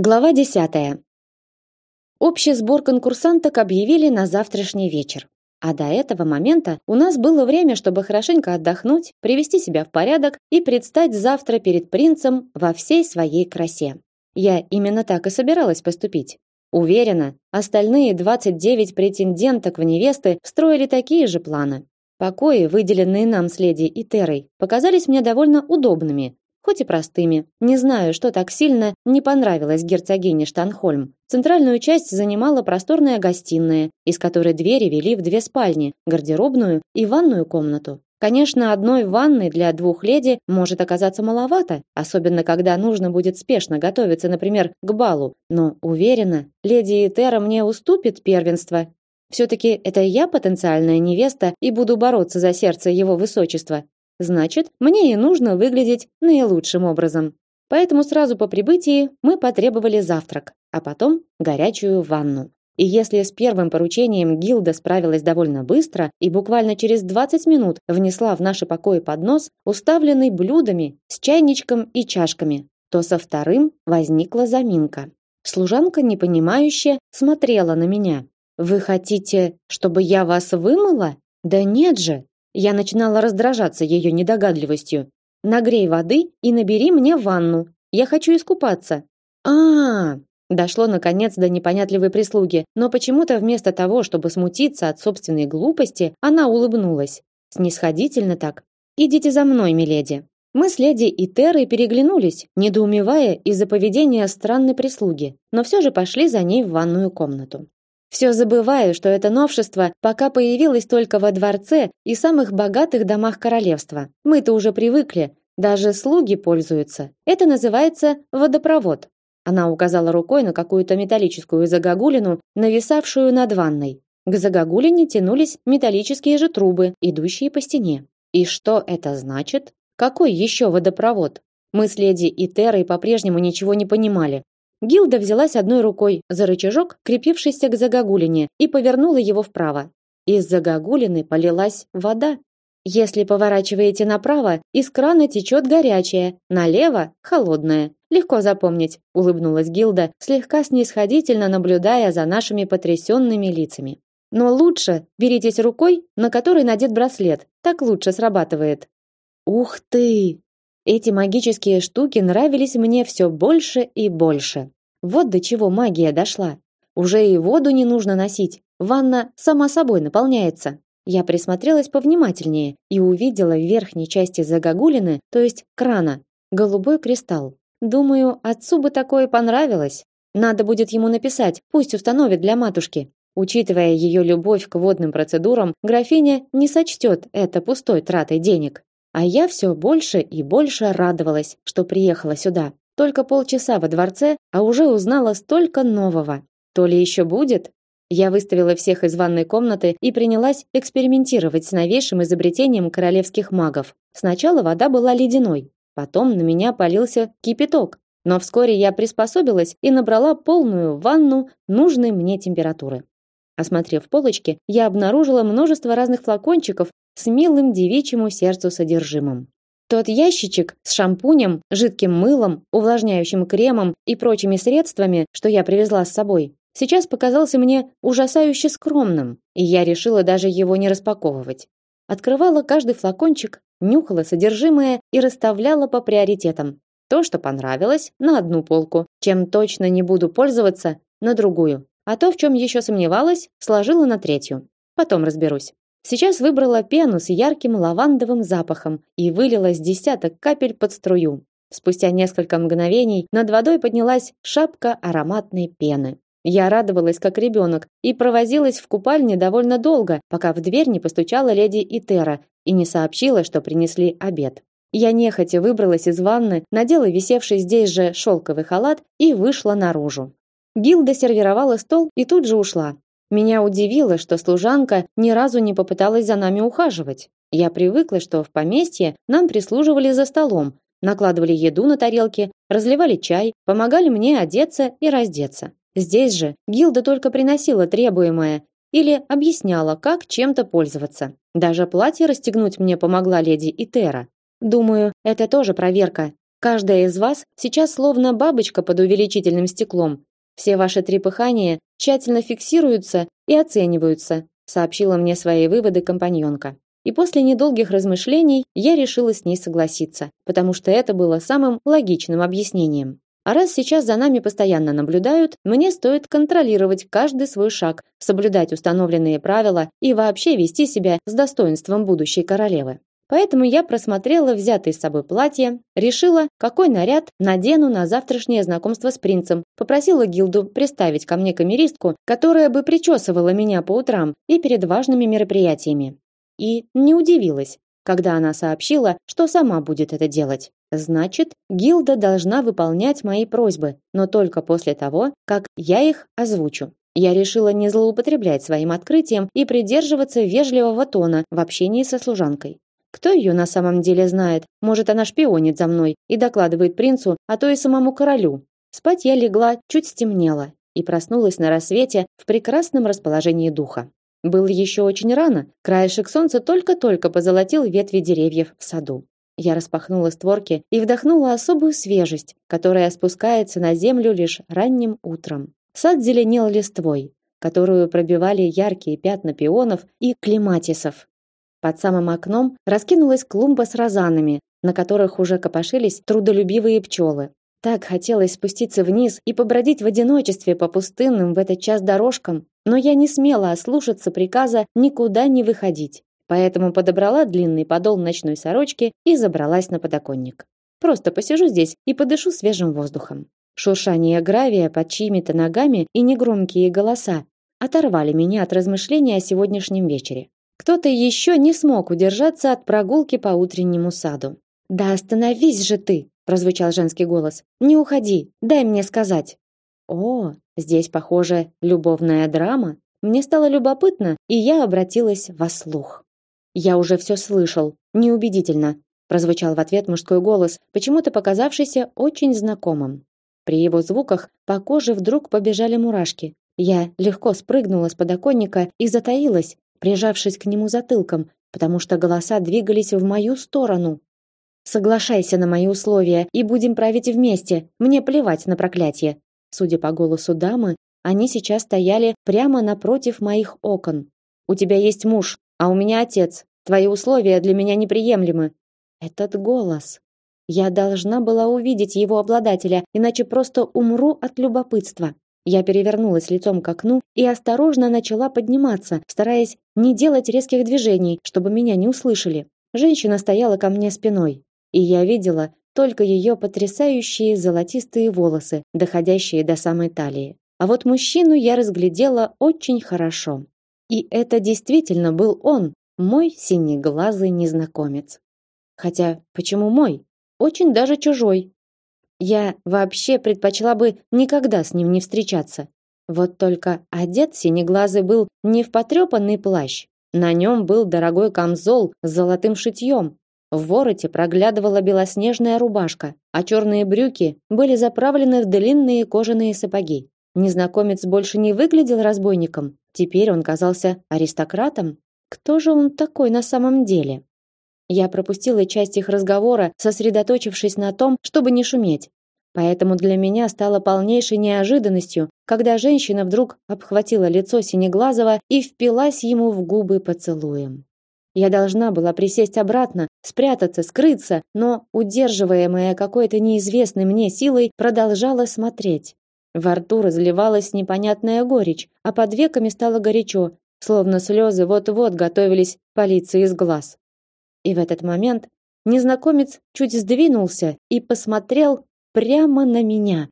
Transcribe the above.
Глава 10. Общий сбор конкурсанток объявили на завтрашний вечер. А до этого момента у нас было время, чтобы хорошенько отдохнуть, привести себя в порядок и предстать завтра перед принцем во всей своей красе. Я именно так и собиралась поступить. Уверена, остальные 29 претенденток в невесты строили такие же планы. Покои, выделенные нам с леди Итерой, показались мне довольно удобными, хоть и простыми. Не знаю, что так сильно не понравилось герцогине Штанхольм. Центральную часть занимала просторная гостиная, из которой двери вели в две спальни, гардеробную и ванную комнату. Конечно, одной ванны для двух леди может оказаться маловато, особенно когда нужно будет спешно готовиться, например, к балу. Но уверена, леди Этера мне уступит первенство. Все-таки это я потенциальная невеста и буду бороться за сердце его высочества. Значит, мне и нужно выглядеть наилучшим образом. Поэтому сразу по прибытии мы потребовали завтрак, а потом горячую ванну. И если с первым поручением Гилда справилась довольно быстро и буквально через 20 минут внесла в наши покои поднос, уставленный блюдами с чайничком и чашками, то со вторым возникла заминка. Служанка непонимающе смотрела на меня. Вы хотите, чтобы я вас вымыла? Да нет же, я начинала раздражаться ее недогадливостью. Нагрей воды и набери мне ванну. Я хочу искупаться. А, -а, -а дошло наконец до непонятливой прислуги, но почему-то вместо того, чтобы смутиться от собственной глупости, она улыбнулась. Снисходительно так. Идите за мной, миледи. Мы с леди и Терой переглянулись, недоумевая из-за поведения странной прислуги, но все же пошли за ней в ванную комнату. Все забываю, что это новшество пока появилось только во дворце и самых богатых домах королевства. Мы-то уже привыкли, даже слуги пользуются. Это называется водопровод. Она указала рукой на какую-то металлическую загогулину, нависавшую над ванной. К загогулине тянулись металлические же трубы, идущие по стене. И что это значит? Какой еще водопровод? Мы с леди и Терой по-прежнему ничего не понимали. Гилда взялась одной рукой за рычажок, крепившийся к загогулине, и повернула его вправо. Из загогулины полилась вода. Если поворачиваете направо, из крана течет горячая, налево холодная. Легко запомнить, улыбнулась Гилда, слегка снисходительно наблюдая за нашими потрясенными лицами. Но лучше беритесь рукой, на которой надет браслет. Так лучше срабатывает. Ух ты, эти магические штуки нравились мне все больше и больше. Вот до чего магия дошла. Уже и воду не нужно носить. Ванна сама собой наполняется. Я присмотрелась повнимательнее и увидела в верхней части загогулины, то есть крана, голубой кристалл. Думаю, отцу бы такое понравилось. Надо будет ему написать, пусть установит для матушки. Учитывая ее любовь к водным процедурам, графиня не сочтет это пустой тратой денег. А я все больше и больше радовалась, что приехала сюда. Только полчаса во дворце, а уже узнала столько нового. То ли еще будет? Я выставила всех из ванной комнаты и принялась экспериментировать с новейшим изобретением королевских магов. Сначала вода была ледяной, потом на меня полился кипяток. Но вскоре я приспособилась и набрала полную ванну нужной мне температуры. Осмотрев полочки, я обнаружила множество разных флакончиков с милым девичьему сердцу содержимым. Тот ящичек с шампунем, жидким мылом, увлажняющим кремом и прочими средствами, что я привезла с собой, сейчас показался мне ужасающе скромным, и я решила даже его не распаковывать. Открывала каждый флакончик, нюхала содержимое и расставляла по приоритетам. То, что понравилось, на одну полку, чем точно не буду пользоваться, на другую. А то, в чем еще сомневалась, сложила на третью. Потом разберусь. Сейчас выбрала пену с ярким лавандовым запахом и вылила с десяток капель под струю. Спустя несколько мгновений над водой поднялась шапка ароматной пены. Я радовалась как ребенок и провозилась в купальне довольно долго, пока в дверь не постучала леди Итера и не сообщила, что принесли обед. Я нехотя выбралась из ванны, надела висевший здесь же шелковый халат и вышла наружу. Гилда сервировала стол и тут же ушла. Меня удивило, что служанка ни разу не попыталась за нами ухаживать. Я привыкла, что в поместье нам прислуживали за столом, накладывали еду на тарелки, разливали чай, помогали мне одеться и раздеться. Здесь же Гилда только приносила требуемое или объясняла, как чем-то пользоваться. Даже платье расстегнуть мне помогла леди Итера. Думаю, это тоже проверка. Каждая из вас сейчас словно бабочка под увеличительным стеклом. Все ваши трепыхания тщательно фиксируются и оцениваются, сообщила мне свои выводы компаньонка. И после недолгих размышлений я решила с ней согласиться, потому что это было самым логичным объяснением. А раз сейчас за нами постоянно наблюдают, мне стоит контролировать каждый свой шаг, соблюдать установленные правила и вообще вести себя с достоинством будущей королевы. Поэтому я просмотрела взятое с собой платье, решила, какой наряд надену на завтрашнее знакомство с принцем, попросила Гилду приставить ко мне камеристку, которая бы причесывала меня по утрам и перед важными мероприятиями. И не удивилась, когда она сообщила, что сама будет это делать. Значит, Гилда должна выполнять мои просьбы, но только после того, как я их озвучу. Я решила не злоупотреблять своим открытием и придерживаться вежливого тона в общении со служанкой. Кто ее на самом деле знает? Может, она шпионит за мной и докладывает принцу, а то и самому королю. Спать я легла, чуть стемнело, и проснулась на рассвете в прекрасном расположении духа. Было еще очень рано, краешек солнца только-только позолотил ветви деревьев в саду. Я распахнула створки и вдохнула особую свежесть, которая спускается на землю лишь ранним утром. Сад зеленел листвой, которую пробивали яркие пятна пионов и клематисов, под самым окном раскинулась клумба с розанами, на которых уже копошились трудолюбивые пчелы. Так хотелось спуститься вниз и побродить в одиночестве по пустынным в этот час дорожкам, но я не смела ослушаться приказа никуда не выходить. Поэтому подобрала длинный подол ночной сорочки и забралась на подоконник. Просто посижу здесь и подышу свежим воздухом. Шуршание гравия под чьими-то ногами и негромкие голоса оторвали меня от размышления о сегодняшнем вечере. Кто-то еще не смог удержаться от прогулки по утреннему саду. "Да остановись же ты", прозвучал женский голос. "Не уходи, дай мне сказать". О, здесь, похоже, любовная драма. Мне стало любопытно, и я обратилась во слух. Я уже все слышал, неубедительно, прозвучал в ответ мужской голос, почему-то показавшийся очень знакомым. При его звуках по коже вдруг побежали мурашки. Я легко спрыгнула с подоконника и затаилась, прижавшись к нему затылком, потому что голоса двигались в мою сторону. Соглашайся на мои условия и будем править вместе. Мне плевать на проклятие. Судя по голосу дамы, они сейчас стояли прямо напротив моих окон. У тебя есть муж, а у меня отец. Твои условия для меня неприемлемы. Этот голос. Я должна была увидеть его обладателя, иначе просто умру от любопытства. Я перевернулась лицом к окну и осторожно начала подниматься, стараясь не делать резких движений, чтобы меня не услышали. Женщина стояла ко мне спиной, и я видела только ее потрясающие золотистые волосы, доходящие до самой талии. А вот мужчину я разглядела очень хорошо. И это действительно был он, мой синеглазый незнакомец. Хотя, почему мой? Очень даже чужой. Я вообще предпочла бы никогда с ним не встречаться. Вот только одет синеглазый был не в потрепанный плащ. На нем был дорогой камзол с золотым шитьем. В вороте проглядывала белоснежная рубашка, а черные брюки были заправлены в длинные кожаные сапоги. Незнакомец больше не выглядел разбойником. Теперь он казался аристократом. Кто же он такой на самом деле? Я пропустила часть их разговора, сосредоточившись на том, чтобы не шуметь. Поэтому для меня стало полнейшей неожиданностью, когда женщина вдруг обхватила лицо Синеглазого и впилась ему в губы поцелуем. Я должна была присесть обратно, спрятаться, скрыться, но, удерживаемая какой-то неизвестной мне силой, продолжала смотреть. Во рту разливалась непонятная горечь, а под веками стало горячо, словно слезы вот-вот готовились палиться из глаз. И в этот момент незнакомец чуть сдвинулся и посмотрел прямо на меня,